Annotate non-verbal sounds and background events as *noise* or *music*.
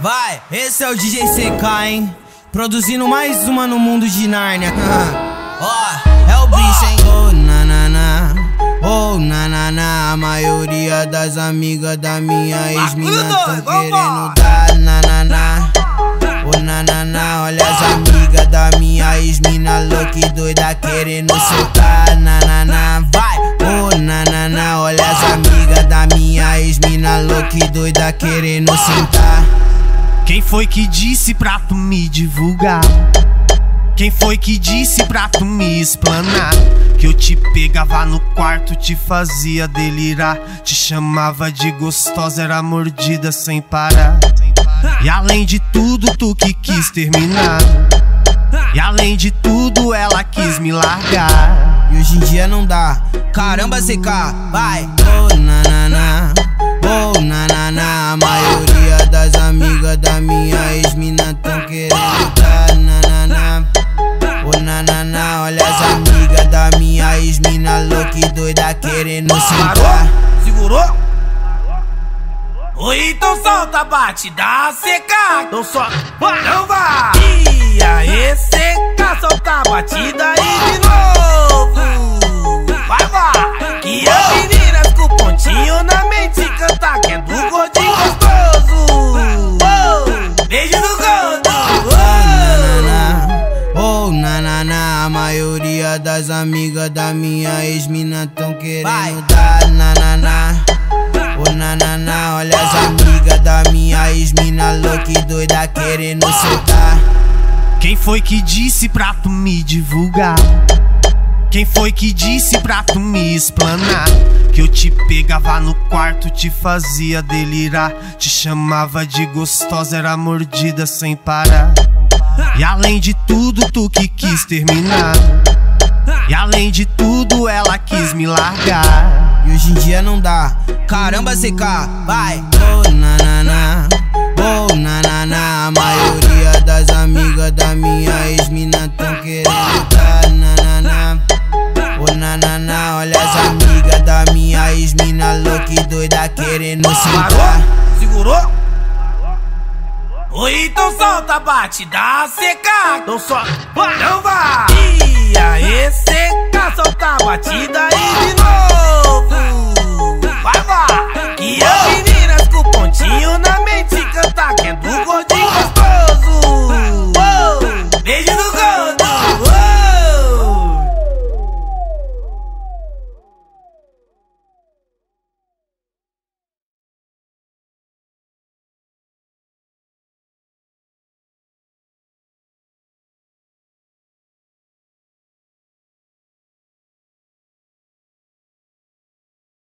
Vai, esse é o DJ CK, hein? Produzindo mais uma no mundo de Nárnia. *laughs* Ó, oh, é o bicho, hein? Oh, nanana. Oh, nanana. A maioria das amigas da minha ex-mina tão querendo dar nanana. Oh, nanana. Olha as amigas da minha ex-mina louca e doida querendo soltar nanana. Vai, oh, nanana. Olha as amigas da minha ex-mina louca e doida querendo sentar. Quem foi que disse pra tu me divulgar? Quem foi que disse pra tu me explanar? Que eu te pegava no quarto, te fazia delirar. Te chamava de gostosa, era mordida sem parar. E além de tudo, tu que quis terminar. E além de tudo, ela quis me largar. E hoje em dia não dá. Caramba, CK, vai. Oh, nanana. Oh, nanana. A maioria das minha ex-mina tão querendo dar nanana. Oh, nanana. Olha as amigas da minha ex-mina louca e doida querendo sentar. Segurou? Oi, então solta a batida seca. Então só, não vai. E aí, seca, solta a batida aí Nanana. A maioria das amigas da minha ex-mina tão querendo dar nanana. Oh, nanana, olha as amigas da minha ex-mina louca e doida querendo soltar. Quem foi que disse pra tu me divulgar? Quem foi que disse pra tu me explanar? Que eu te pegava no quarto, te fazia delirar. Te chamava de gostosa, era mordida sem parar. E além de tudo, tu que quis terminar. E além de tudo, ela quis me largar. E hoje em dia não dá. Caramba, CK, vai. Oh, nanana. Oh, nanana. A maioria das amigas da minha ex-mina tão querendo dar nanana. Oh, nanana. Olha as amigas da minha ex-mina louca e doida querendo sentar. Então solta a batida seca. Então só, não vai. E aí, seca, solta a batida aí de novo.